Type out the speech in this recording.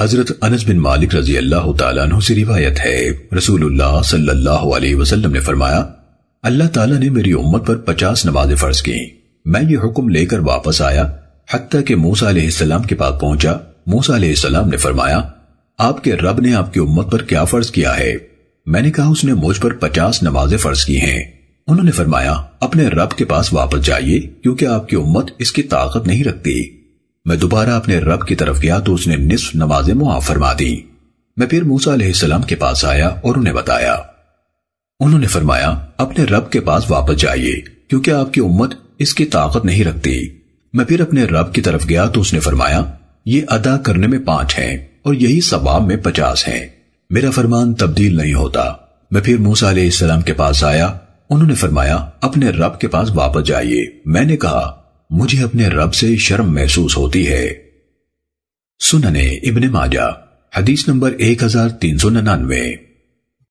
حضرت انس بن مالک رضی اللہ تعالیٰ عنہ سے روایت ہے۔ رسول اللہ صلی اللہ علیہ وسلم نے فرمایا، اللہ تعالیٰ نے میری امت پر پچاس نمازیں فرض کی میں یہ حکم لے کر واپس آیا، حتیٰ کہ موسیٰ علیہ السلام کے پاس پہنچا۔ موسیٰ علیہ السلام نے فرمایا، آپ کے رب نے آپ کی امت پر کیا فرض کیا ہے؟ میں نے کہا، اس نے مجھ پر پچاس نمازیں فرض کی ہیں۔ انہوں نے فرمایا، اپنے رب کے پاس واپس جائیے، کیونکہ آپ کی امت اس کی طاقت نہیں رکھتی۔ میں دوبارہ اپنے رب کی طرف گیا تو اس نے نصف نمازیں معاف فرما دی۔ میں پھر موسیٰ علیہ السلام کے پاس آیا اور انہیں بتایا۔ انہوں نے فرمایا، اپنے رب کے پاس واپس جائیے، کیونکہ آپ کی امت اس کی طاقت نہیں رکھتی۔ میں پھر اپنے رب کی طرف گیا تو اس نے فرمایا، یہ ادا کرنے میں پانچ ہیں اور یہی ثواب میں پچاس ہیں۔ میرا فرمان تبدیل نہیں ہوتا۔ میں پھر موسیٰ علیہ السلام کے پاس آیا، انہوں نے فرمایا، اپنے رب کے پاس واپس جائیے۔ میں نے کہا مجھے اپنے رب سے شرم محسوس ہوتی ہے۔ سننے ابن ماجہ حدیث نمبر 1399